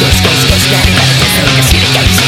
Go! skål, Go! skål, Go! skål,